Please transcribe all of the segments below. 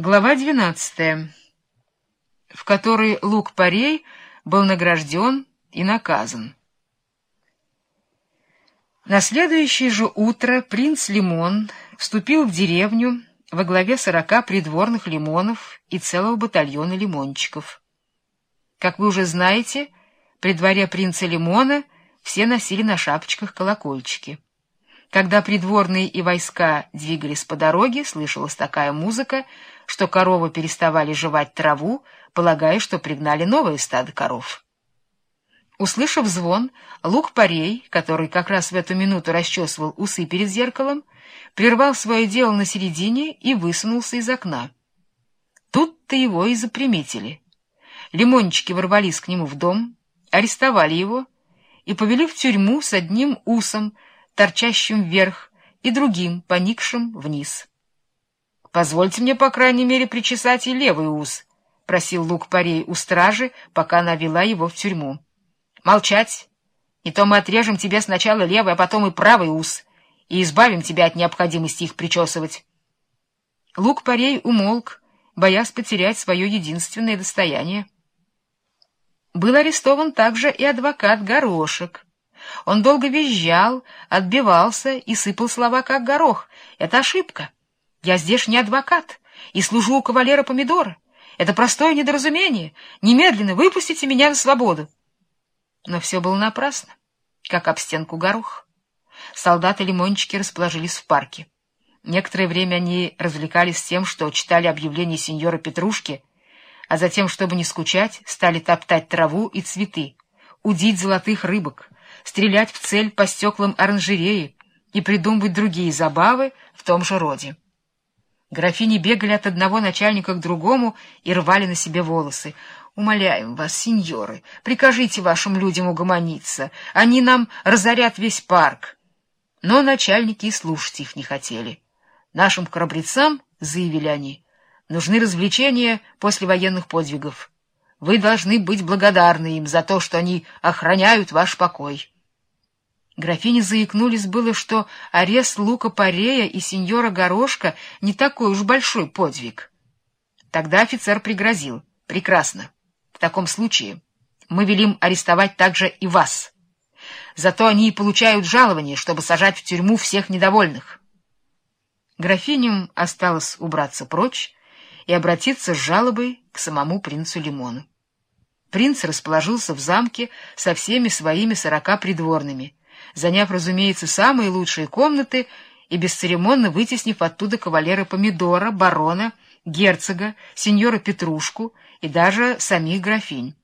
Глава 12, в которой Лук-Парей был награжден и наказан. На следующее же утро принц Лимон вступил в деревню во главе сорока придворных лимонов и целого батальона лимончиков. Как вы уже знаете, при дворе принца Лимона все носили на шапочках колокольчики. Когда придворные и войска двигались по дороге, слышалась такая музыка, что коровы переставали жевать траву, полагая, что пригнали новое стадо коров. Услышав звон, лук-парей, который как раз в эту минуту расчесывал усы перед зеркалом, прервал свое дело на середине и высунулся из окна. Тут-то его и заприметили. Лимончики ворвались к нему в дом, арестовали его и повели в тюрьму с одним усом, торчащим вверх, и другим, поникшим вниз. — Позвольте мне, по крайней мере, причесать и левый ус, — просил Лук-Парей у стражи, пока она вела его в тюрьму. — Молчать! Не то мы отрежем тебе сначала левый, а потом и правый ус, и избавим тебя от необходимости их причесывать. Лук-Парей умолк, боясь потерять свое единственное достояние. Был арестован также и адвокат Горошек — он долго визжал, отбивался и сыпал слова, как горох. Это ошибка. Я здесь не адвокат и служу у кавалера Помидора. Это простое недоразумение. Немедленно выпустите меня на свободу. Но все было напрасно, как об стенку горох. Солдаты-лимончики расположились в парке. Некоторое время они развлекались тем, что читали объявления сеньора Петрушки, а затем, чтобы не скучать, стали топтать траву и цветы, удить золотых рыбок, стрелять в цель по стеклам оранжереи и придумывать другие забавы в том же роде. Графини бегали от одного начальника к другому и рвали на себе волосы. «Умоляем вас, сеньоры, прикажите вашим людям угомониться. Они нам разорят весь парк». Но начальники и слушать их не хотели. «Нашим храбрецам, — заявили они, — нужны развлечения после военных подвигов. Вы должны быть благодарны им за то, что они охраняют ваш покой». Графини заикнулись было, что арест Лука Парея и сеньора Горошка не такой уж большой подвиг. Тогда офицер пригрозил. «Прекрасно. В таком случае мы велим арестовать также и вас. Зато они и получают жалование, чтобы сажать в тюрьму всех недовольных». Графиням осталось убраться прочь и обратиться с жалобой к самому принцу Лимону. Принц расположился в замке со всеми своими сорока придворными — заняв, разумеется, самые лучшие комнаты и бесцеремонно вытеснив оттуда кавалера Помидора, барона, герцога, сеньора Петрушку и даже самих графинь.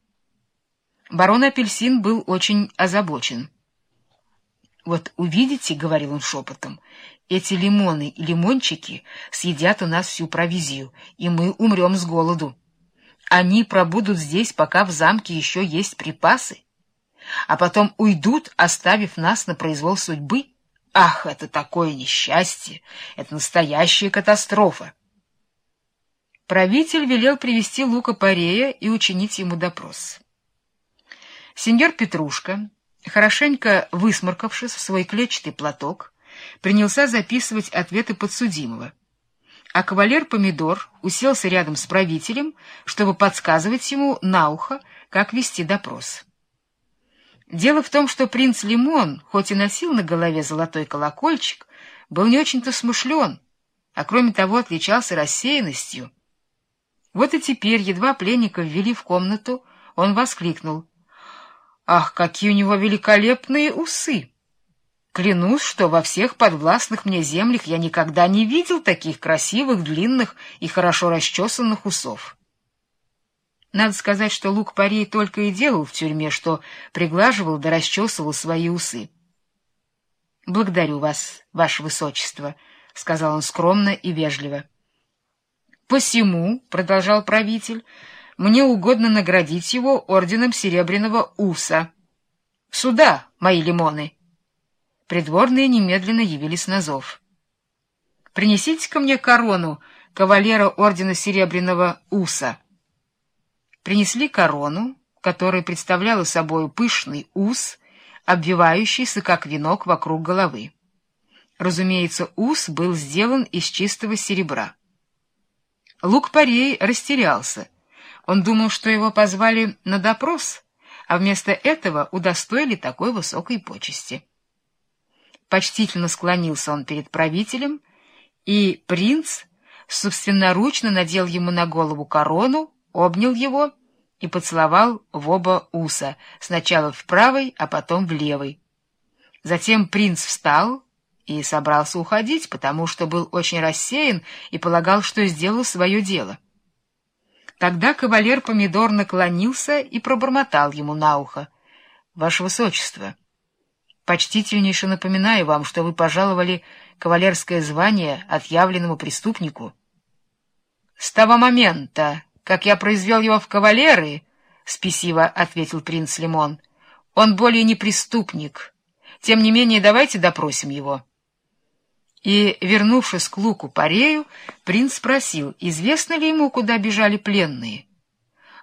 Барон Апельсин был очень озабочен. «Вот увидите, — говорил он шепотом, — эти лимоны и лимончики съедят у нас всю провизию, и мы умрем с голоду. Они пробудут здесь, пока в замке еще есть припасы а потом уйдут, оставив нас на произвол судьбы? Ах, это такое несчастье! Это настоящая катастрофа! Правитель велел привести Лука Парея и учинить ему допрос. Сеньор Петрушка, хорошенько высморкавшись в свой клетчатый платок, принялся записывать ответы подсудимого, а кавалер Помидор уселся рядом с правителем, чтобы подсказывать ему на ухо, как вести допрос. Дело в том, что принц Лимон, хоть и носил на голове золотой колокольчик, был не очень-то смышлен, а кроме того отличался рассеянностью. Вот и теперь, едва пленника ввели в комнату, он воскликнул. «Ах, какие у него великолепные усы! Клянусь, что во всех подвластных мне землях я никогда не видел таких красивых, длинных и хорошо расчесанных усов». Надо сказать, что Лук Парей только и делал в тюрьме, что приглаживал да расчесывал свои усы. — Благодарю вас, ваше высочество, — сказал он скромно и вежливо. — Посему, — продолжал правитель, — мне угодно наградить его орденом Серебряного Уса. — Сюда, мои лимоны! Придворные немедленно явились на зов. — Принесите ко мне корону кавалера ордена Серебряного Уса принесли корону, которая представляла собой пышный ус, обвивающийся как венок вокруг головы. Разумеется, ус был сделан из чистого серебра. Лук-Порей растерялся. Он думал, что его позвали на допрос, а вместо этого удостоили такой высокой почести. Почтительно склонился он перед правителем, и принц собственноручно надел ему на голову корону, обнял его и поцеловал в оба уса, сначала в правой, а потом в левой. Затем принц встал и собрался уходить, потому что был очень рассеян и полагал, что сделал свое дело. Тогда кавалер Помидор наклонился и пробормотал ему на ухо. — Ваше Высочество, почтительнейше напоминаю вам, что вы пожаловали кавалерское звание отъявленному преступнику. — С того момента, как я произвел его в кавалеры, — спесиво ответил принц Лимон, — он более не преступник. Тем не менее, давайте допросим его. И, вернувшись к Луку Парею, принц спросил, известно ли ему, куда бежали пленные.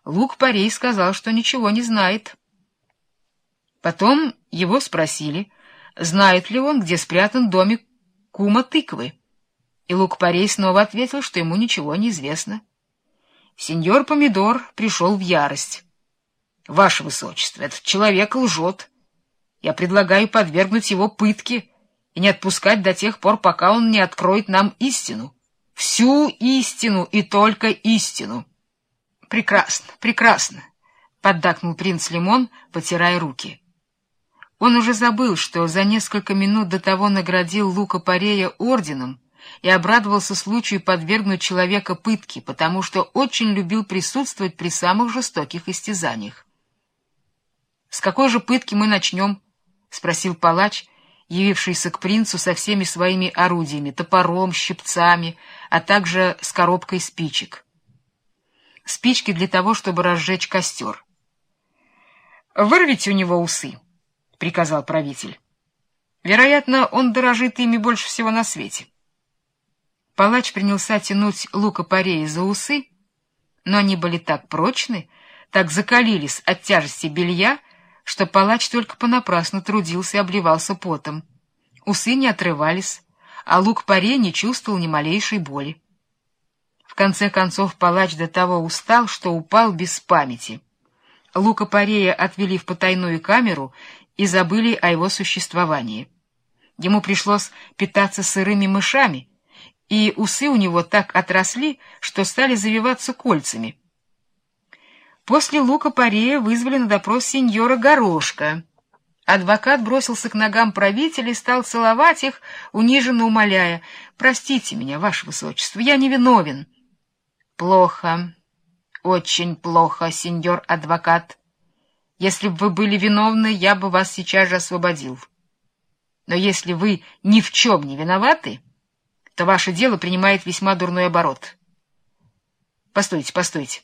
Лук Парей сказал, что ничего не знает. Потом его спросили, знает ли он, где спрятан домик кума тыквы. И Лук Парей снова ответил, что ему ничего не известно. Сеньор Помидор пришел в ярость. — Ваше Высочество, этот человек лжет. Я предлагаю подвергнуть его пытке и не отпускать до тех пор, пока он не откроет нам истину. Всю истину и только истину. — Прекрасно, прекрасно, — поддакнул принц Лимон, потирая руки. Он уже забыл, что за несколько минут до того наградил Лука Парея орденом и обрадовался случаю подвергнуть человека пытке, потому что очень любил присутствовать при самых жестоких истязаниях. — С какой же пытки мы начнем? — спросил палач, явившийся к принцу со всеми своими орудиями, топором, щипцами, а также с коробкой спичек. Спички для того, чтобы разжечь костер. «Вырвите у него усы», — приказал правитель. «Вероятно, он дорожит ими больше всего на свете». Палач принялся тянуть лука парея за усы, но они были так прочны, так закалились от тяжести белья, что палач только понапрасну трудился и обливался потом. Усы не отрывались, а лук паре не чувствовал ни малейшей боли. В конце концов палач до того устал, что упал без памяти. Лука Парея отвели в потайную камеру и забыли о его существовании. Ему пришлось питаться сырыми мышами, и усы у него так отросли, что стали завиваться кольцами. После Лука Парея вызвали на допрос сеньора Горошка. Адвокат бросился к ногам правителя и стал целовать их, униженно умоляя. «Простите меня, ваше высочество, я не виновен». «Плохо, очень плохо, сеньор адвокат. Если бы вы были виновны, я бы вас сейчас же освободил. Но если вы ни в чем не виноваты, то ваше дело принимает весьма дурной оборот. Постойте, постойте.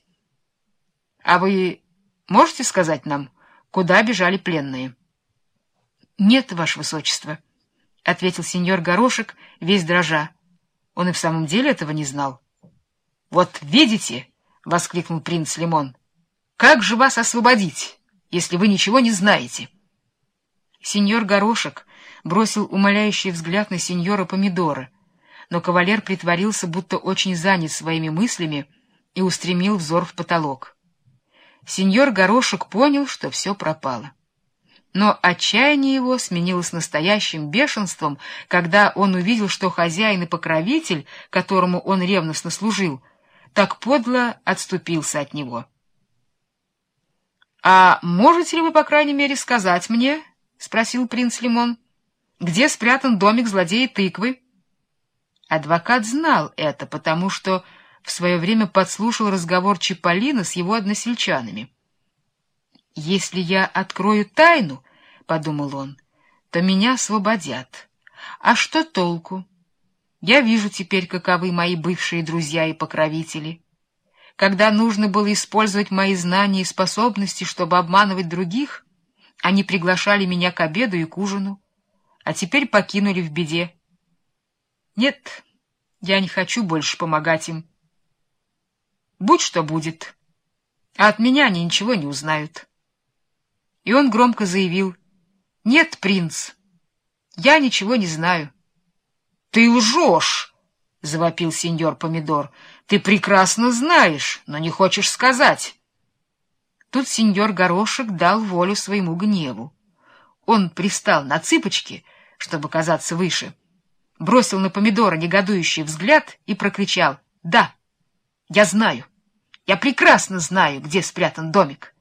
А вы можете сказать нам, куда бежали пленные? — Нет, ваше высочество, — ответил сеньор Горошек, весь дрожа. Он и в самом деле этого не знал. — Вот видите, — воскликнул принц Лимон, — как же вас освободить, если вы ничего не знаете? Сеньор Горошек бросил умоляющий взгляд на сеньора Помидора, но кавалер притворился, будто очень занят своими мыслями, и устремил взор в потолок. Сеньор Горошек понял, что все пропало. Но отчаяние его сменилось настоящим бешенством, когда он увидел, что хозяин и покровитель, которому он ревностно служил, так подло отступился от него. — А можете ли вы, по крайней мере, сказать мне, — спросил принц Лимон, — где спрятан домик злодея тыквы? Адвокат знал это, потому что в свое время подслушал разговор Чиполлино с его односельчанами. «Если я открою тайну, — подумал он, — то меня освободят. А что толку? Я вижу теперь, каковы мои бывшие друзья и покровители. Когда нужно было использовать мои знания и способности, чтобы обманывать других, они приглашали меня к обеду и к ужину, а теперь покинули в беде. Нет, я не хочу больше помогать им. Будь что будет. А от меня они ничего не узнают. И он громко заявил. Нет, принц, я ничего не знаю. Ты лжешь! — завопил сеньор Помидор. — Ты прекрасно знаешь, но не хочешь сказать. Тут сеньор Горошек дал волю своему гневу. Он пристал на цыпочки, чтобы казаться выше, бросил на Помидора негодующий взгляд и прокричал «Да, я знаю, я прекрасно знаю, где спрятан домик,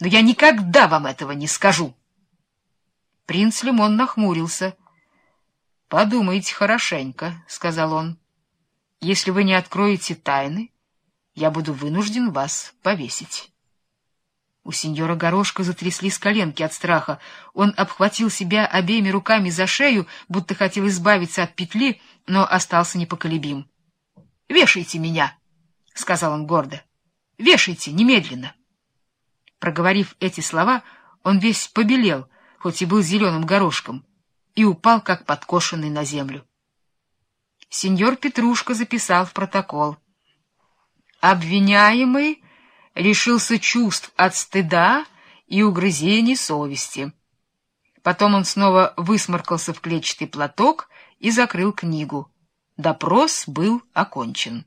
но я никогда вам этого не скажу». Принц Лимон нахмурился. — Подумайте хорошенько, — сказал он. — Если вы не откроете тайны, я буду вынужден вас повесить. У сеньора Горошка затряслись коленки от страха. Он обхватил себя обеими руками за шею, будто хотел избавиться от петли, но остался непоколебим. — Вешайте меня! — сказал он гордо. — Вешайте немедленно! Проговорив эти слова, он весь побелел, хоть и был зеленым горошком, и упал, как подкошенный на землю. Сеньор Петрушка записал в протокол. Обвиняемый лишился чувств от стыда и угрызений совести. Потом он снова высморкался в клетчатый платок и закрыл книгу. Допрос был окончен.